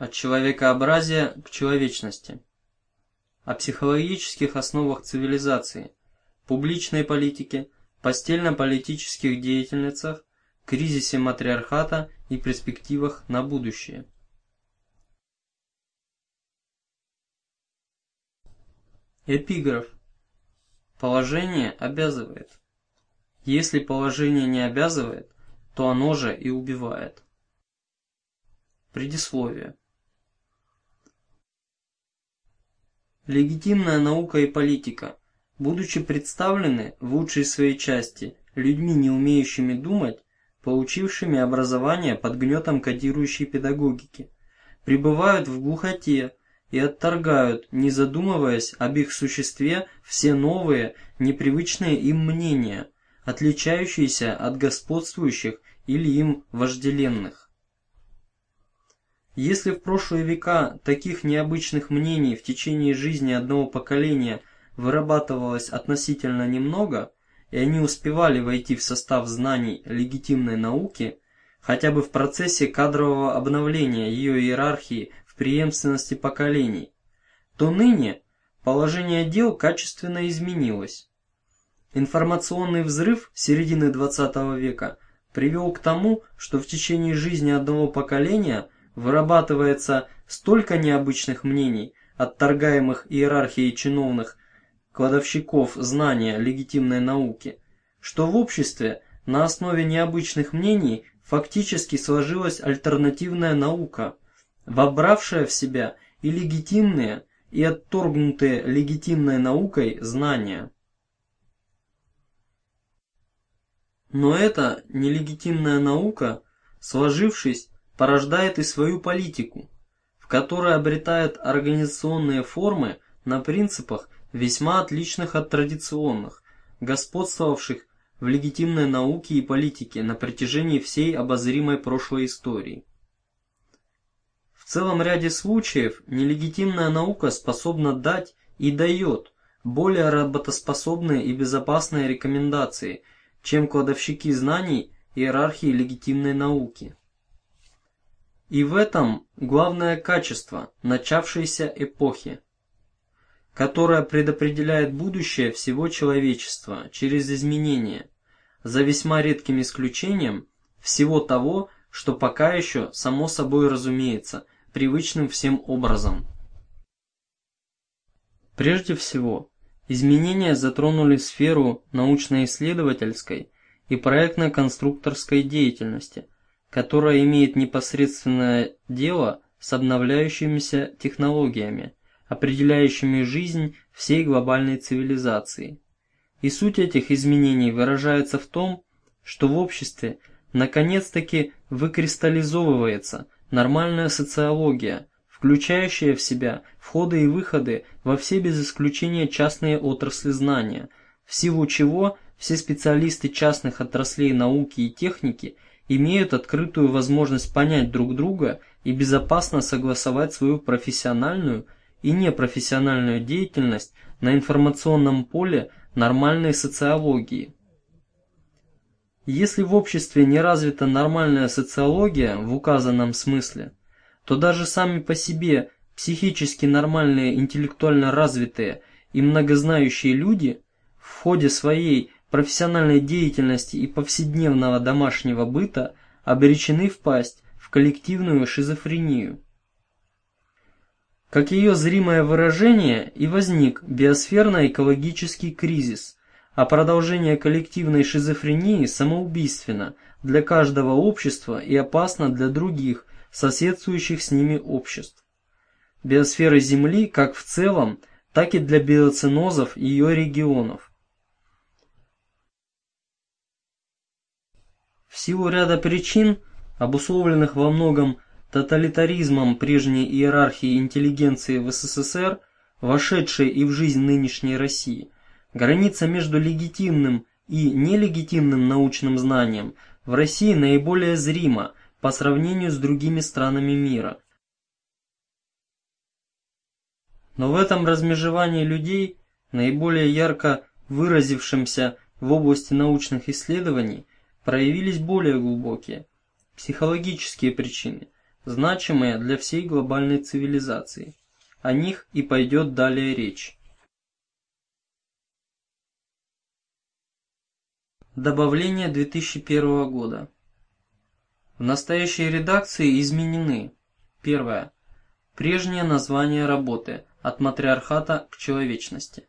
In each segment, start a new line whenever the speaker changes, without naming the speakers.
От человекообразия к человечности. О психологических основах цивилизации, публичной политике, постельно-политических деятельницах, кризисе матриархата и перспективах на будущее. Эпиграф. Положение обязывает. Если положение не обязывает, то оно же и убивает. Предисловие. Легитимная наука и политика, будучи представлены в лучшей своей части людьми, не умеющими думать, получившими образование под гнетом кодирующей педагогики, пребывают в глухоте и отторгают, не задумываясь об их существе, все новые, непривычные им мнения, отличающиеся от господствующих или им вожделенных. Если в прошлые века таких необычных мнений в течение жизни одного поколения вырабатывалось относительно немного, и они успевали войти в состав знаний легитимной науки, хотя бы в процессе кадрового обновления ее иерархии в преемственности поколений, то ныне положение дел качественно изменилось. Информационный взрыв середины XX века привел к тому, что в течение жизни одного поколения – вырабатывается столько необычных мнений, отторгаемых иерархией чиновных кладовщиков знания легитимной науки, что в обществе на основе необычных мнений фактически сложилась альтернативная наука, вобравшая в себя и легитимные, и отторгнутые легитимной наукой знания. Но эта нелегитимная наука, сложившись, порождает и свою политику, в которой обретает организационные формы на принципах весьма отличных от традиционных, господствовавших в легитимной науке и политике на протяжении всей обозримой прошлой истории. В целом ряде случаев нелегитимная наука способна дать и дает более работоспособные и безопасные рекомендации, чем кладовщики знаний иерархии легитимной науки. И в этом главное качество начавшейся эпохи, которая предопределяет будущее всего человечества через изменения, за весьма редким исключением всего того, что пока еще само собой разумеется, привычным всем образом. Прежде всего, изменения затронули сферу научно-исследовательской и проектно-конструкторской деятельности – которая имеет непосредственное дело с обновляющимися технологиями, определяющими жизнь всей глобальной цивилизации. И суть этих изменений выражается в том, что в обществе наконец-таки выкристаллизовывается нормальная социология, включающая в себя входы и выходы во все без исключения частные отрасли знания, в силу чего все специалисты частных отраслей науки и техники – имеют открытую возможность понять друг друга и безопасно согласовать свою профессиональную и непрофессиональную деятельность на информационном поле нормальной социологии. Если в обществе не развита нормальная социология в указанном смысле, то даже сами по себе психически нормальные, интеллектуально развитые и многознающие люди в ходе своей профессиональной деятельности и повседневного домашнего быта обречены впасть в коллективную шизофрению. Как ее зримое выражение и возник биосферно-экологический кризис, а продолжение коллективной шизофрении самоубийственно для каждого общества и опасно для других, соседствующих с ними обществ. Биосферы Земли как в целом, так и для биоценозов ее регионов. В силу ряда причин, обусловленных во многом тоталитаризмом прежней иерархии интеллигенции в СССР, вошедшей и в жизнь нынешней России, граница между легитимным и нелегитимным научным знанием в России наиболее зрима по сравнению с другими странами мира. Но в этом размежевании людей, наиболее ярко выразившемся в области научных исследований, проявились более глубокие психологические причины, значимые для всей глобальной цивилизации. О них и пойдет далее речь. Добавление 2001 года. В настоящей редакции изменены. Первое. Прежнее название работы «От матриархата к человечности».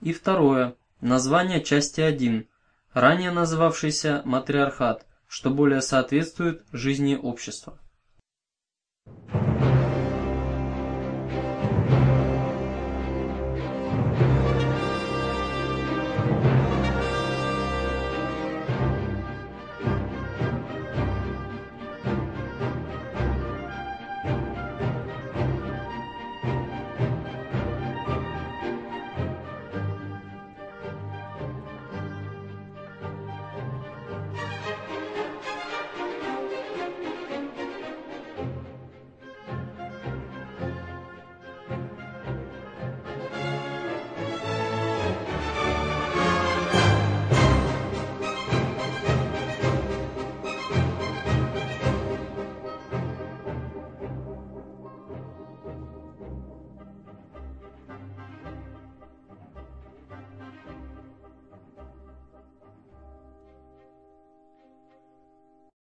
И второе. Название части 1, ранее называвшейся «Матриархат», что более соответствует жизни общества.